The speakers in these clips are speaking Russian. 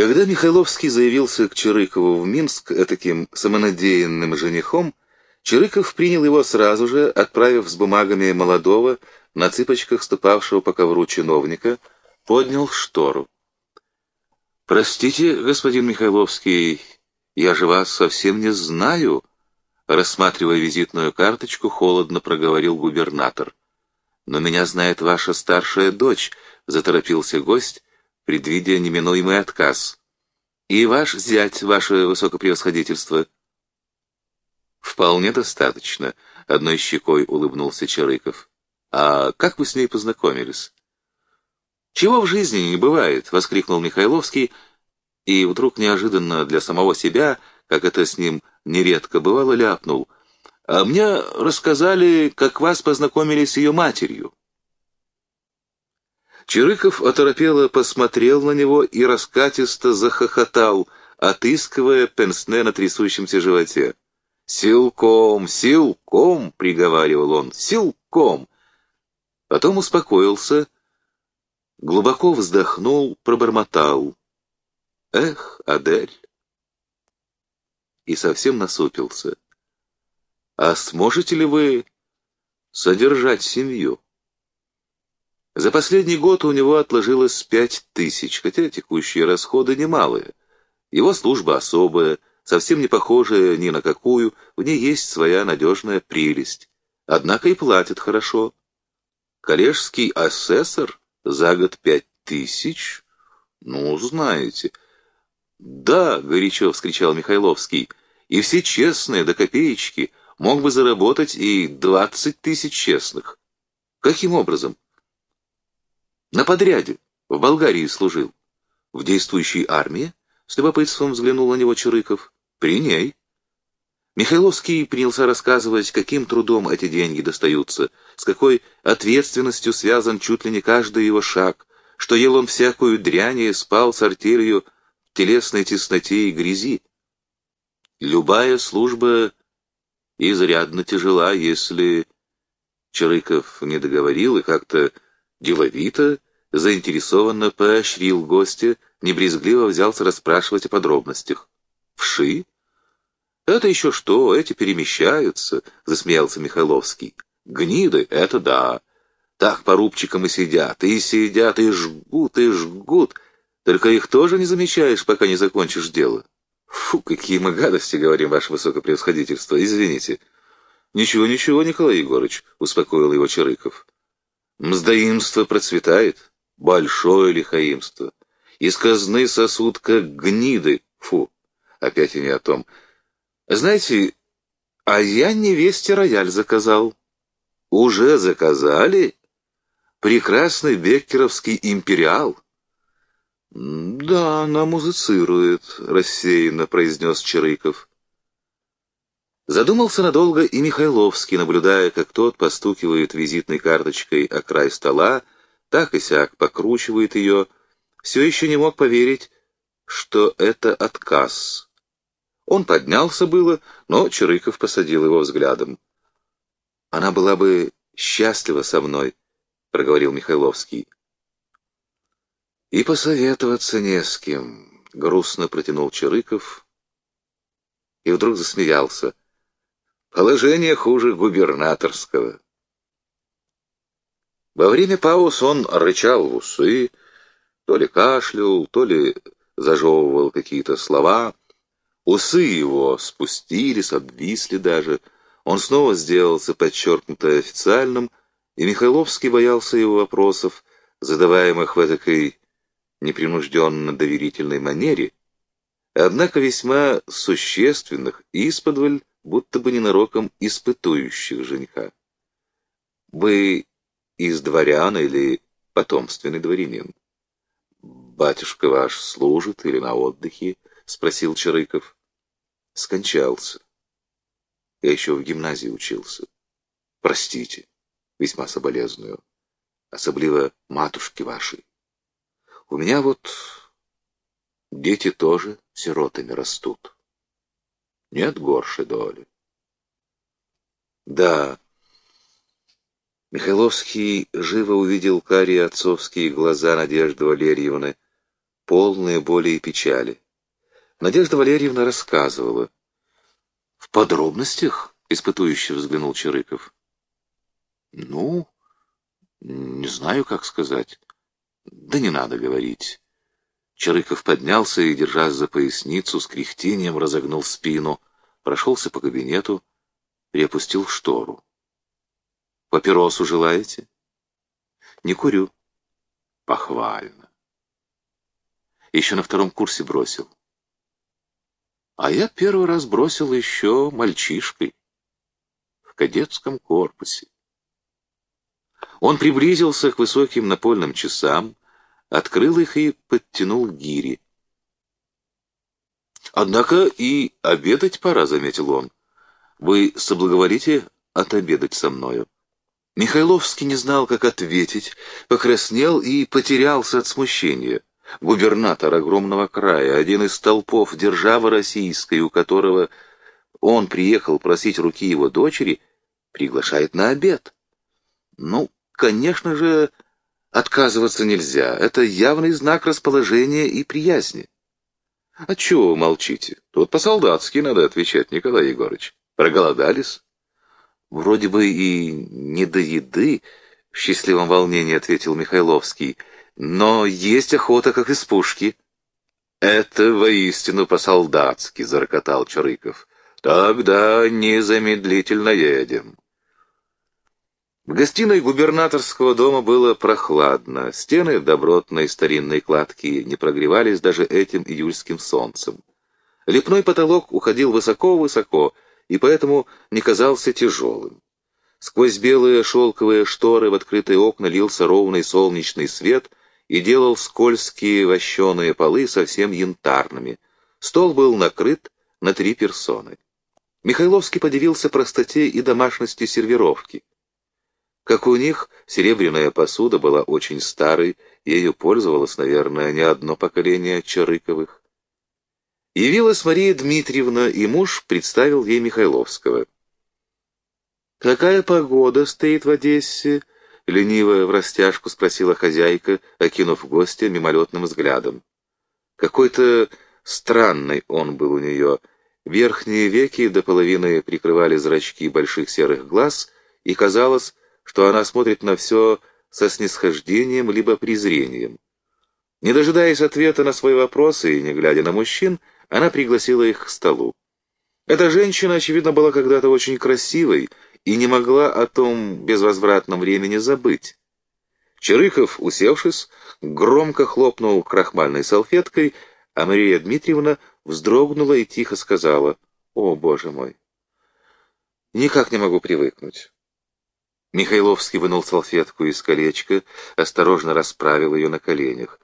Когда Михайловский заявился к Чирыкову в Минск таким самонадеянным женихом, Чирыков принял его сразу же, отправив с бумагами молодого, на цыпочках ступавшего по ковру чиновника, поднял штору. «Простите, господин Михайловский, я же вас совсем не знаю», рассматривая визитную карточку, холодно проговорил губернатор. «Но меня знает ваша старшая дочь», — заторопился гость, предвидя неминуемый отказ. «И ваш зять, ваше высокопревосходительство». «Вполне достаточно», — одной щекой улыбнулся Чарыков. «А как вы с ней познакомились?» «Чего в жизни не бывает!» — воскликнул Михайловский, и вдруг неожиданно для самого себя, как это с ним нередко бывало, ляпнул. «А мне рассказали, как вас познакомили с ее матерью». Чирыков оторопело посмотрел на него и раскатисто захохотал, отыскивая пенсне на трясущемся животе. «Силком, силком!» — приговаривал он. «Силком!» Потом успокоился, глубоко вздохнул, пробормотал. «Эх, Адель!» И совсем насупился. «А сможете ли вы содержать семью?» За последний год у него отложилось пять тысяч, хотя текущие расходы немалые. Его служба особая, совсем не похожая ни на какую, в ней есть своя надежная прелесть. Однако и платит хорошо. Коллежский асессор за год пять тысяч? Ну, знаете. Да, горячо вскричал Михайловский, и все честные до копеечки мог бы заработать и двадцать тысяч честных. Каким образом? На подряде. В Болгарии служил. В действующей армии? С любопытством взглянул на него Чурыков. При ней. Михайловский принялся рассказывать, каким трудом эти деньги достаются, с какой ответственностью связан чуть ли не каждый его шаг, что ел он всякую дрянь и спал с артелью в телесной тесноте и грязи. Любая служба изрядно тяжела, если... Чарыков не договорил и как-то деловито, заинтересованно поощрил гостя, небрезгливо взялся расспрашивать о подробностях. «Вши?» «Это еще что, эти перемещаются», — засмеялся Михайловский. «Гниды — это да. Так по рубчикам и сидят, и сидят, и жгут, и жгут. Только их тоже не замечаешь, пока не закончишь дело». «Фу, какие мы гадости говорим, ваше высокопревосходительство, извините». «Ничего, ничего, Николай Егорыч», — успокоил его Чарыков. Мздоимство процветает, большое лихаимство. Из казны сосуд как гниды. Фу, опять и не о том. Знаете, а я невесте рояль заказал. Уже заказали? Прекрасный беккеровский империал. Да, она музицирует, рассеянно произнес Чарыков. Задумался надолго и Михайловский, наблюдая, как тот постукивает визитной карточкой о край стола, так и сяк покручивает ее, все еще не мог поверить, что это отказ. Он поднялся было, но Чирыков посадил его взглядом. «Она была бы счастлива со мной», — проговорил Михайловский. «И посоветоваться не с кем», — грустно протянул Чирыков и вдруг засмеялся. Положение хуже губернаторского. Во время пауз он рычал в усы, то ли кашлял, то ли зажевывал какие-то слова. Усы его спустились, обвисли даже. Он снова сделался подчеркнуто официальным, и Михайловский боялся его вопросов, задаваемых в этой непринужденно-доверительной манере, однако весьма существенных, исподволь будто бы ненароком испытующих жениха. «Вы из дворян или потомственный дворянин?» «Батюшка ваш служит или на отдыхе?» — спросил Чарыков. «Скончался. Я еще в гимназии учился. Простите, весьма соболезную, особливо матушки вашей. У меня вот дети тоже сиротами растут» нет горшей доли. Да, Михайловский живо увидел карие отцовские глаза Надежды Валерьевны, полные боли и печали. Надежда Валерьевна рассказывала. «В подробностях?» — испытующе взглянул Чарыков. «Ну, не знаю, как сказать. Да не надо говорить». Чарыков поднялся и, держась за поясницу, с кряхтением разогнул спину, прошелся по кабинету, приопустил штору. «Папиросу желаете?» «Не курю». «Похвально». Еще на втором курсе бросил. А я первый раз бросил еще мальчишкой в кадетском корпусе. Он приблизился к высоким напольным часам, открыл их и подтянул гири. «Однако и обедать пора», — заметил он. «Вы соблаговолите отобедать со мною». Михайловский не знал, как ответить, покраснел и потерялся от смущения губернатор огромного края, один из толпов державы российской, у которого он приехал просить руки его дочери, приглашает на обед. Ну, конечно же, отказываться нельзя. Это явный знак расположения и приязни. А чего вы молчите? Тут по-солдатски надо отвечать, Николай Егорыч. Проголодались? Вроде бы и не до еды, в счастливом волнении ответил Михайловский — но есть охота, как из пушки. Это воистину по-солдатски, зарокотал Чарыков. Тогда незамедлительно едем. В гостиной губернаторского дома было прохладно. Стены добротной старинной кладки не прогревались даже этим июльским солнцем. Лепной потолок уходил высоко-высоко, и поэтому не казался тяжелым. Сквозь белые шелковые шторы в открытые окна лился ровный солнечный свет — и делал скользкие вощеные полы совсем янтарными. Стол был накрыт на три персоны. Михайловский подивился простоте и домашности сервировки. Как у них, серебряная посуда была очень старой, ею пользовалось, наверное, не одно поколение Чарыковых. Явилась Мария Дмитриевна, и муж представил ей Михайловского. «Какая погода стоит в Одессе?» Лениво в растяжку спросила хозяйка, окинув гостя мимолетным взглядом. Какой-то странный он был у нее. Верхние веки до половины прикрывали зрачки больших серых глаз, и казалось, что она смотрит на все со снисхождением либо презрением. Не дожидаясь ответа на свои вопросы и не глядя на мужчин, она пригласила их к столу. Эта женщина, очевидно, была когда-то очень красивой, и не могла о том безвозвратном времени забыть. Чарыков, усевшись, громко хлопнул крахмальной салфеткой, а Мария Дмитриевна вздрогнула и тихо сказала, «О, Боже мой! Никак не могу привыкнуть». Михайловский вынул салфетку из колечка, осторожно расправил ее на коленях.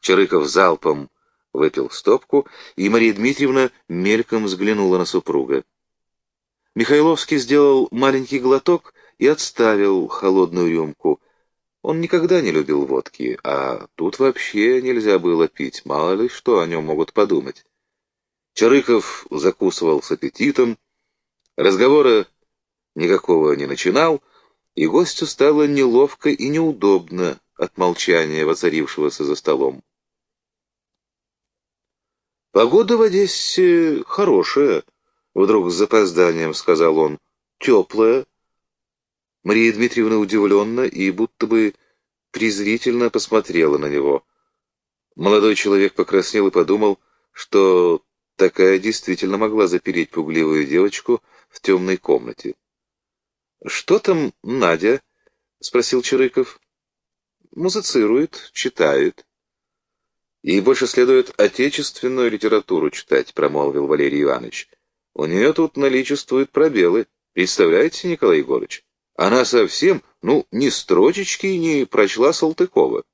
Чарыков залпом выпил стопку, и Мария Дмитриевна мельком взглянула на супруга. Михайловский сделал маленький глоток и отставил холодную рюмку. Он никогда не любил водки, а тут вообще нельзя было пить, мало ли что о нем могут подумать. Чарыков закусывал с аппетитом, разговора никакого не начинал, и гостю стало неловко и неудобно от молчания, воцарившегося за столом. Погода в Одессе хорошая, Вдруг с запозданием сказал он. Теплая. Мария Дмитриевна удивленно и будто бы презрительно посмотрела на него. Молодой человек покраснел и подумал, что такая действительно могла запереть пугливую девочку в темной комнате. «Что там Надя?» — спросил Чарыков. «Музыцирует, читает». «Ей больше следует отечественную литературу читать», — промолвил Валерий Иванович. У нее тут наличествуют пробелы. Представляете, Николай Егорыч? Она совсем, ну, ни строчечки не прочла Салтыкова.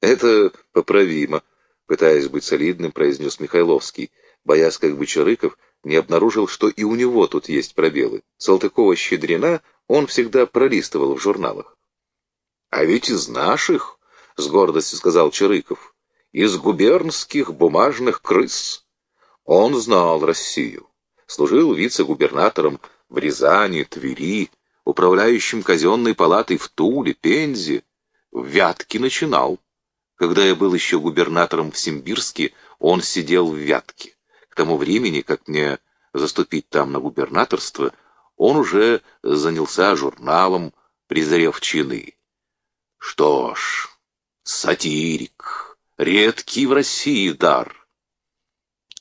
Это поправимо, пытаясь быть солидным, произнес Михайловский, боясь, как бы Чарыков не обнаружил, что и у него тут есть пробелы. Салтыкова-Щедрина он всегда пролистывал в журналах. «А ведь из наших», — с гордостью сказал Чарыков, — «из губернских бумажных крыс». Он знал Россию, служил вице-губернатором в Рязани, Твери, управляющим казенной палатой в Туле, Пензе, в Вятке начинал. Когда я был еще губернатором в Симбирске, он сидел в Вятке. К тому времени, как мне заступить там на губернаторство, он уже занялся журналом, презрев чины. Что ж, сатирик, редкий в России дар.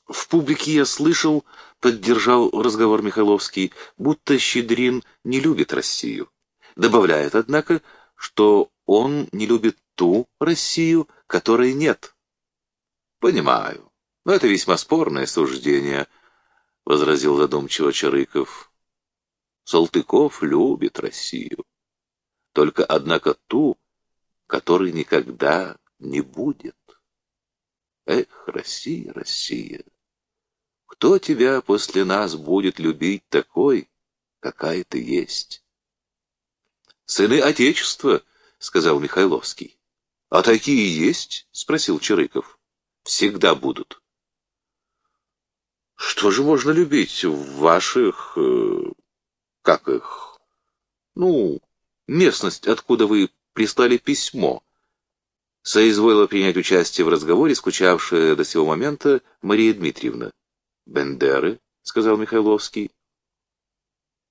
В публике я слышал, поддержал разговор Михайловский, будто Щедрин не любит Россию. Добавляет, однако, что он не любит ту Россию, которой нет. Понимаю, но это весьма спорное суждение, — возразил задумчиво Чарыков. Салтыков любит Россию. Только, однако, ту, которой никогда не будет. Эх, Россия, Россия! Кто тебя после нас будет любить такой, какая ты есть? Сыны Отечества, — сказал Михайловский. А такие есть? — спросил Чирыков. Всегда будут. Что же можно любить в ваших... Э, как их? Ну, местность, откуда вы прислали письмо. Соизволила принять участие в разговоре, скучавшая до сего момента Мария Дмитриевна. «Бендеры», — сказал Михайловский.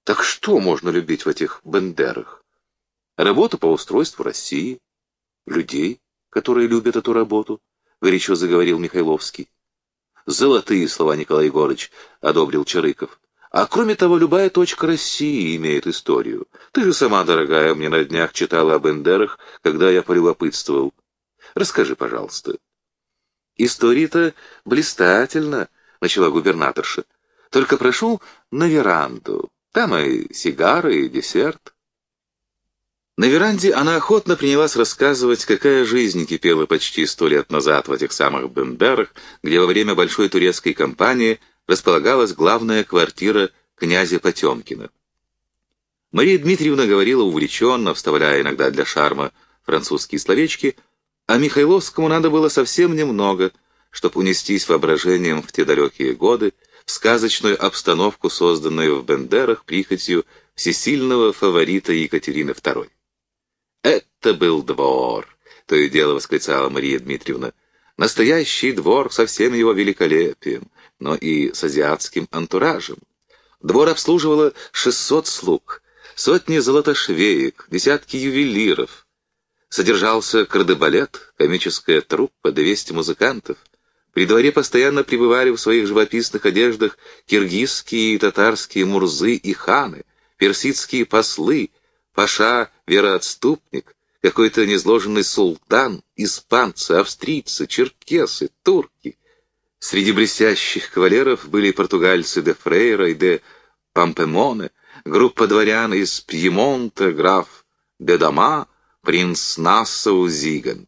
«Так что можно любить в этих бендерах? Работа по устройству России, людей, которые любят эту работу», — горячо заговорил Михайловский. «Золотые слова, Николай Егорыч», — одобрил Чарыков. «А кроме того, любая точка России имеет историю. Ты же сама, дорогая, мне на днях читала о Бендерах, когда я полюбопытствовал. Расскажи, пожалуйста». «История-то блистательна», — начала губернаторша. «Только прошу на веранду. Там и сигары, и десерт». На веранде она охотно принялась рассказывать, какая жизнь кипела почти сто лет назад в этих самых Бендерах, где во время большой турецкой кампании располагалась главная квартира князя Потемкина. Мария Дмитриевна говорила увлеченно, вставляя иногда для шарма французские словечки, а Михайловскому надо было совсем немного — чтобы унестись воображением в те далекие годы, в сказочную обстановку, созданную в Бендерах прихотью всесильного фаворита Екатерины II. «Это был двор», — то и дело восклицала Мария Дмитриевна, «настоящий двор со всем его великолепием, но и с азиатским антуражем. Двор обслуживало 600 слуг, сотни золотошвеек, десятки ювелиров. Содержался кардебалет, комическая труппа, 200 музыкантов. При дворе постоянно пребывали в своих живописных одеждах киргизские и татарские мурзы и ханы, персидские послы, паша, вероотступник, какой-то незложенный султан, испанцы, австрийцы, черкесы, турки. Среди блестящих кавалеров были португальцы де Фрейра и де Пампемоне, группа дворян из Пьемонта, граф де Дама, принц Нассау Зиган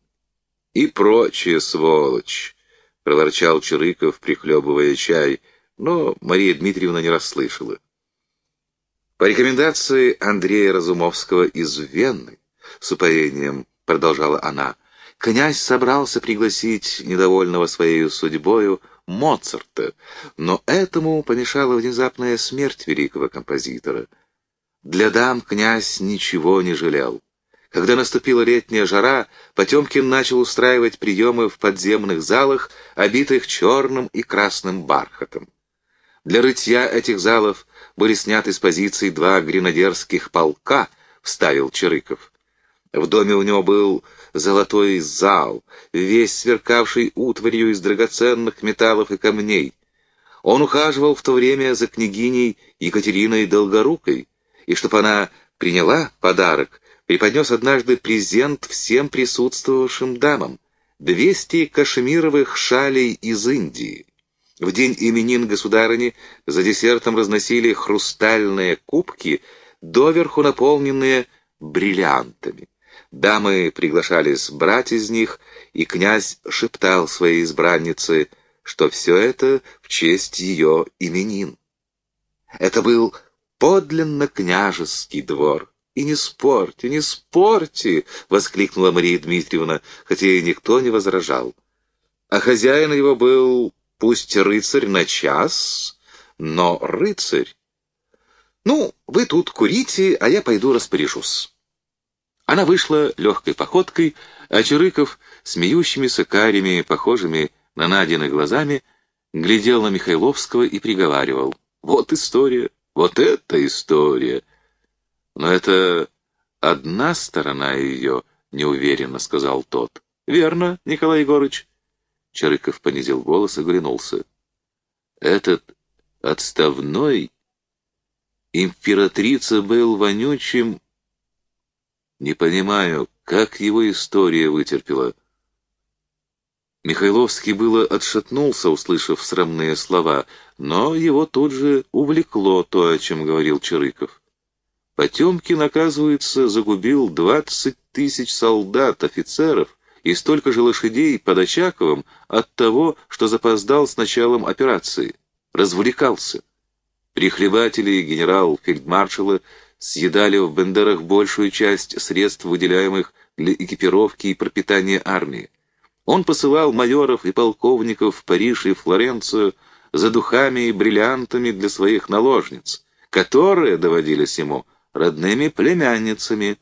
и прочие сволочь — проворчал Чирыков, прихлебывая чай, но Мария Дмитриевна не расслышала. По рекомендации Андрея Разумовского из Вены, с упоением продолжала она, князь собрался пригласить недовольного своей судьбою Моцарта, но этому помешала внезапная смерть великого композитора. Для дам князь ничего не жалел. Когда наступила летняя жара, Потемкин начал устраивать приемы в подземных залах, обитых черным и красным бархатом. Для рытья этих залов были сняты с позиций два гренадерских полка, вставил Чирыков. В доме у него был золотой зал, весь сверкавший утварью из драгоценных металлов и камней. Он ухаживал в то время за княгиней Екатериной Долгорукой, и чтобы она приняла подарок, преподнес однажды презент всем присутствовавшим дамам — двести кашемировых шалей из Индии. В день именин государыни за десертом разносили хрустальные кубки, доверху наполненные бриллиантами. Дамы приглашались брать из них, и князь шептал своей избраннице, что все это в честь ее именин. Это был подлинно княжеский двор. «И не спорьте, не спорьте!» — воскликнула Мария Дмитриевна, хотя и никто не возражал. А хозяин его был пусть рыцарь на час, но рыцарь. «Ну, вы тут курите, а я пойду распоряжусь». Она вышла легкой походкой, а Чирыков, смеющимися карими, похожими на Надины глазами, глядел на Михайловского и приговаривал. «Вот история, вот эта история!» «Но это одна сторона ее», — неуверенно сказал тот. «Верно, Николай Егорыч». Чарыков понизил голос и оглянулся. «Этот отставной императрица был вонючим... Не понимаю, как его история вытерпела». Михайловский было отшатнулся, услышав срамные слова, но его тут же увлекло то, о чем говорил Чарыков. Потемкин, оказывается, загубил двадцать тысяч солдат, офицеров и столько же лошадей под Очаковым от того, что запоздал с началом операции. Развлекался. Прихлебатели генерал-фельдмаршала съедали в Бендерах большую часть средств, выделяемых для экипировки и пропитания армии. Он посылал майоров и полковников в Париж и Флоренцию за духами и бриллиантами для своих наложниц, которые доводились ему родными племянницами.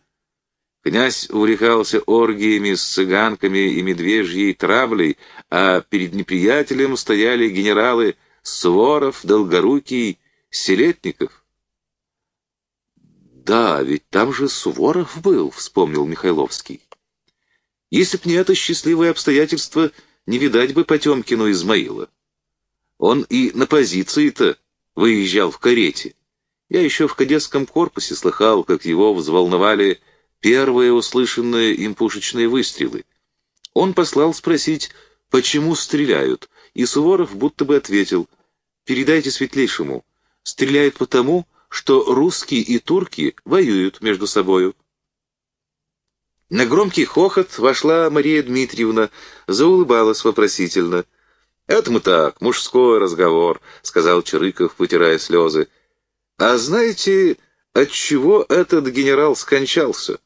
Князь увлекался оргиями с цыганками и медвежьей травлей, а перед неприятелем стояли генералы Суворов, Долгорукий, Селетников. «Да, ведь там же Суворов был», — вспомнил Михайловский. Если б не это счастливое обстоятельство, не видать бы Потемкину Измаила. Он и на позиции-то выезжал в карете. Я еще в кадетском корпусе слыхал, как его взволновали первые услышанные им пушечные выстрелы. Он послал спросить, почему стреляют, и Суворов будто бы ответил, «Передайте светлейшему, стреляют потому, что русские и турки воюют между собою». На громкий хохот вошла Мария Дмитриевна, заулыбалась вопросительно. «Это мы так, мужской разговор», — сказал Чирыков, вытирая слезы. «А знаете, от чего этот генерал скончался?»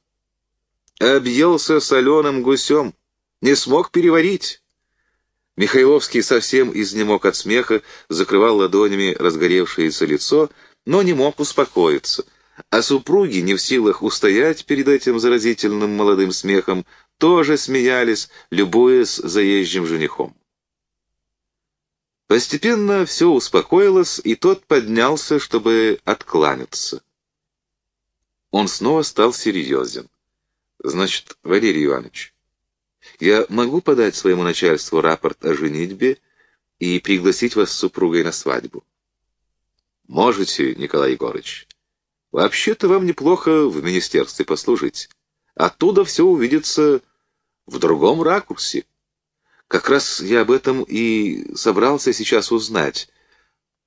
«Объелся соленым гусем, не смог переварить». Михайловский совсем изнемог от смеха, закрывал ладонями разгоревшееся лицо, но не мог успокоиться — а супруги, не в силах устоять перед этим заразительным молодым смехом, тоже смеялись, любуясь заезжим женихом. Постепенно все успокоилось, и тот поднялся, чтобы откланяться. Он снова стал серьезен. «Значит, Валерий Иванович, я могу подать своему начальству рапорт о женитьбе и пригласить вас с супругой на свадьбу?» «Можете, Николай Егорыч. Вообще-то вам неплохо в министерстве послужить. Оттуда все увидится в другом ракурсе. Как раз я об этом и собрался сейчас узнать.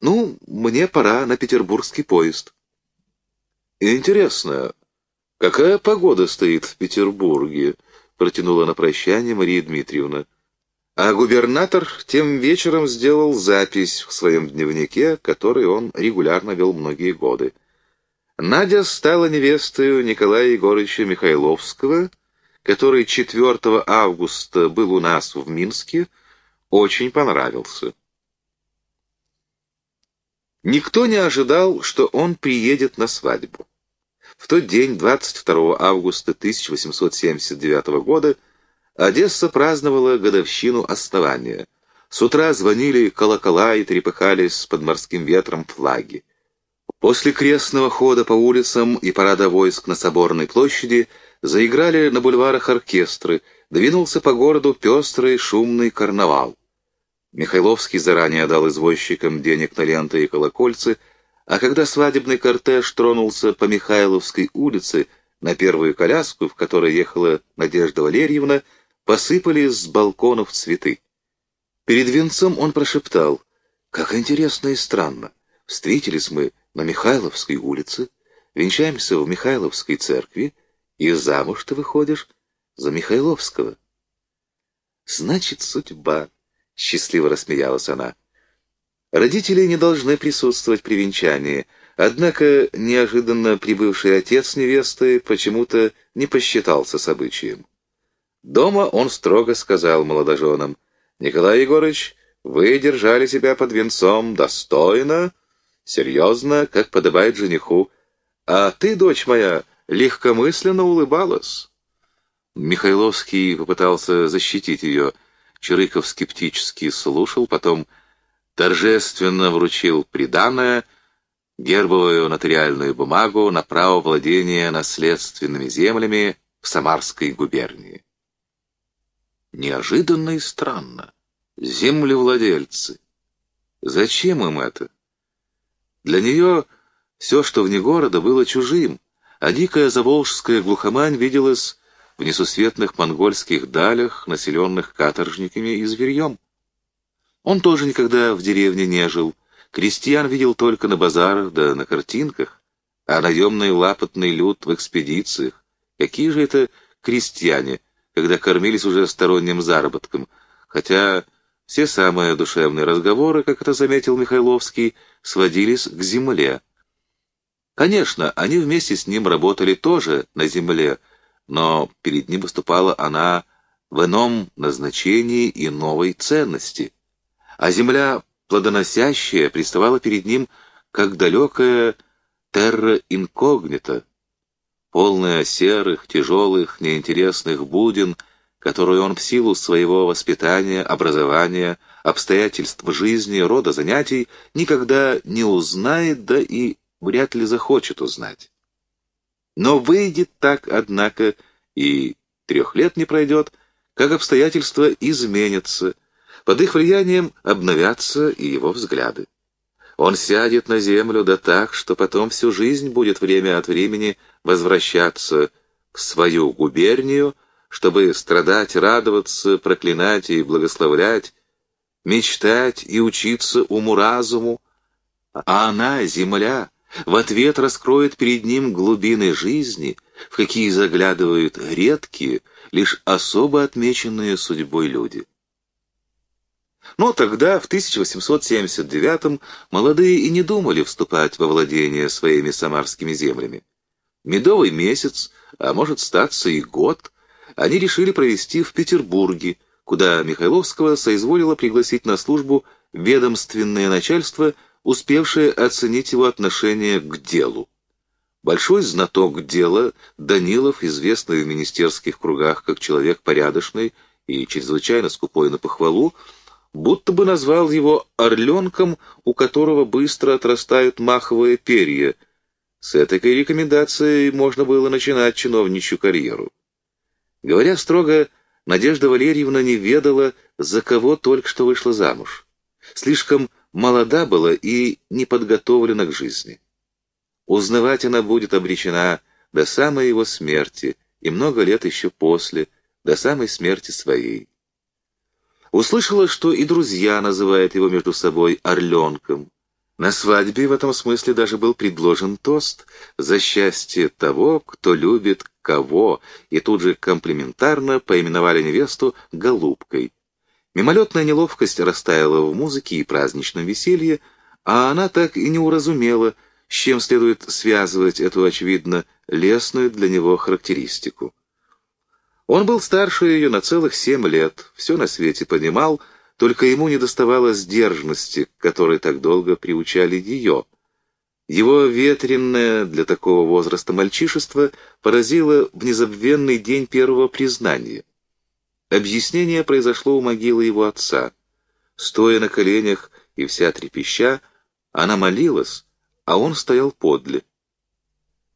Ну, мне пора на петербургский поезд. Интересно, какая погода стоит в Петербурге? Протянула на прощание Мария Дмитриевна. А губернатор тем вечером сделал запись в своем дневнике, который он регулярно вел многие годы. Надя стала невестой Николая Егоровича Михайловского, который 4 августа был у нас в Минске, очень понравился. Никто не ожидал, что он приедет на свадьбу. В тот день, 22 августа 1879 года, Одесса праздновала годовщину основания. С утра звонили колокола и трепыхались под морским ветром флаги. После крестного хода по улицам и парада войск на Соборной площади заиграли на бульварах оркестры, двинулся по городу пестрый шумный карнавал. Михайловский заранее дал извозчикам денег на ленты и колокольцы, а когда свадебный кортеж тронулся по Михайловской улице на первую коляску, в которой ехала Надежда Валерьевна, посыпались с балконов цветы. Перед венцом он прошептал, «Как интересно и странно. Встретились мы на Михайловской улице, венчаемся в Михайловской церкви, и замуж ты выходишь за Михайловского. Значит, судьба, — счастливо рассмеялась она. Родители не должны присутствовать при венчании, однако неожиданно прибывший отец невесты почему-то не посчитался с обычаем. Дома он строго сказал молодоженам, «Николай Егорыч, вы держали себя под венцом достойно, — серьезно, как подобает жениху, а ты, дочь моя, легкомысленно улыбалась. Михайловский попытался защитить ее. Чирыков скептически слушал, потом торжественно вручил приданное, гербовую нотариальную бумагу на право владения наследственными землями в Самарской губернии. Неожиданно и странно. Землевладельцы. Зачем им это? Для нее все, что вне города, было чужим, а дикая заволжская глухомань виделась в несусветных монгольских далях, населенных каторжниками и зверьем. Он тоже никогда в деревне не жил, крестьян видел только на базарах да на картинках, а наемный лапотный люд в экспедициях. Какие же это крестьяне, когда кормились уже сторонним заработком, хотя все самые душевные разговоры, как это заметил Михайловский, сводились к земле. Конечно, они вместе с ним работали тоже на земле, но перед ним выступала она в ином назначении и новой ценности. А земля плодоносящая приставала перед ним как далекая терра инкогнита, полная серых, тяжелых, неинтересных будин, которую он в силу своего воспитания, образования, обстоятельств жизни, рода занятий никогда не узнает, да и вряд ли захочет узнать. Но выйдет так, однако, и трех лет не пройдет, как обстоятельства изменятся, под их влиянием обновятся и его взгляды. Он сядет на землю да так, что потом всю жизнь будет время от времени возвращаться в свою губернию, чтобы страдать, радоваться, проклинать и благословлять, мечтать и учиться уму-разуму, а она, земля, в ответ раскроет перед ним глубины жизни, в какие заглядывают редкие, лишь особо отмеченные судьбой люди. Но тогда, в 1879-м, молодые и не думали вступать во владение своими самарскими землями. Медовый месяц, а может статься и год, они решили провести в Петербурге, куда Михайловского соизволило пригласить на службу ведомственное начальство, успевшее оценить его отношение к делу. Большой знаток дела, Данилов, известный в министерских кругах как человек порядочный и чрезвычайно скупой на похвалу, будто бы назвал его орленком, у которого быстро отрастают маховые перья. С этой рекомендацией можно было начинать чиновничью карьеру. Говоря строго, Надежда Валерьевна не ведала, за кого только что вышла замуж. Слишком молода была и не подготовлена к жизни. Узнавать она будет обречена до самой его смерти и много лет еще после, до самой смерти своей. Услышала, что и друзья называют его между собой «орленком». На свадьбе в этом смысле даже был предложен тост за счастье того, кто любит кого, и тут же комплиментарно поименовали невесту «голубкой». Мимолетная неловкость растаяла в музыке и праздничном веселье, а она так и не уразумела, с чем следует связывать эту, очевидно, лесную для него характеристику. Он был старше ее на целых семь лет, все на свете понимал, только ему не доставало сдержанности, которой так долго приучали ее. Его ветренное для такого возраста мальчишество поразило в незабвенный день первого признания. Объяснение произошло у могилы его отца. Стоя на коленях и вся трепеща, она молилась, а он стоял подле.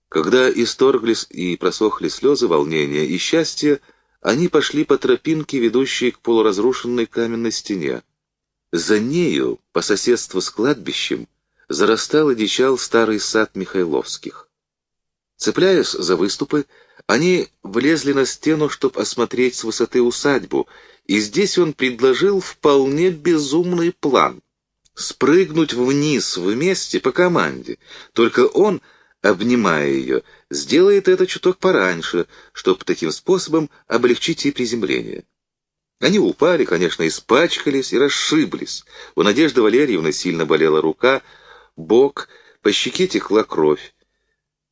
Когда исторглись и просохли слезы волнения и счастья, они пошли по тропинке, ведущей к полуразрушенной каменной стене. За нею, по соседству с кладбищем, зарастал и дичал старый сад Михайловских. Цепляясь за выступы, они влезли на стену, чтобы осмотреть с высоты усадьбу, и здесь он предложил вполне безумный план — спрыгнуть вниз вместе по команде, только он — обнимая ее, сделает это чуток пораньше, чтобы таким способом облегчить ей приземление. Они упали, конечно, испачкались и расшиблись. У Надежды Валерьевны сильно болела рука, бок, по щеке текла кровь.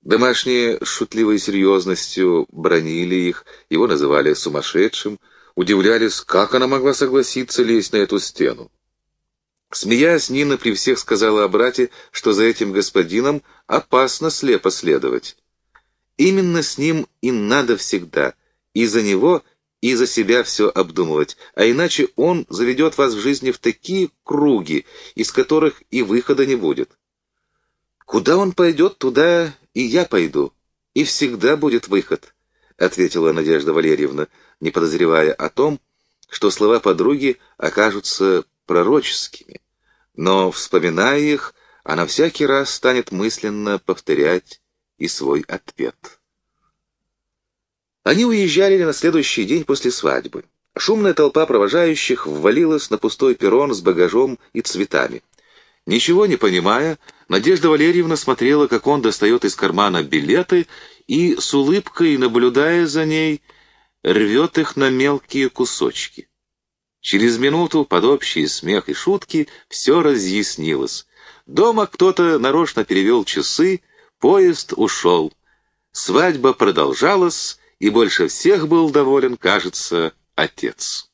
Домашние с шутливой серьезностью бронили их, его называли сумасшедшим, удивлялись, как она могла согласиться лезть на эту стену. Смеясь, Нина при всех сказала о брате, что за этим господином опасно слепо следовать. Именно с ним и надо всегда и за него, и за себя все обдумывать, а иначе он заведет вас в жизни в такие круги, из которых и выхода не будет. Куда он пойдет, туда и я пойду, и всегда будет выход, — ответила Надежда Валерьевна, не подозревая о том, что слова подруги окажутся пророческими. Но, вспоминая их, она всякий раз станет мысленно повторять и свой ответ. Они уезжали на следующий день после свадьбы. Шумная толпа провожающих ввалилась на пустой перрон с багажом и цветами. Ничего не понимая, Надежда Валерьевна смотрела, как он достает из кармана билеты и, с улыбкой, наблюдая за ней, рвет их на мелкие кусочки. Через минуту, под общий смех и шутки, все разъяснилось. Дома кто-то нарочно перевел часы, поезд ушел. Свадьба продолжалась, и больше всех был доволен, кажется, отец.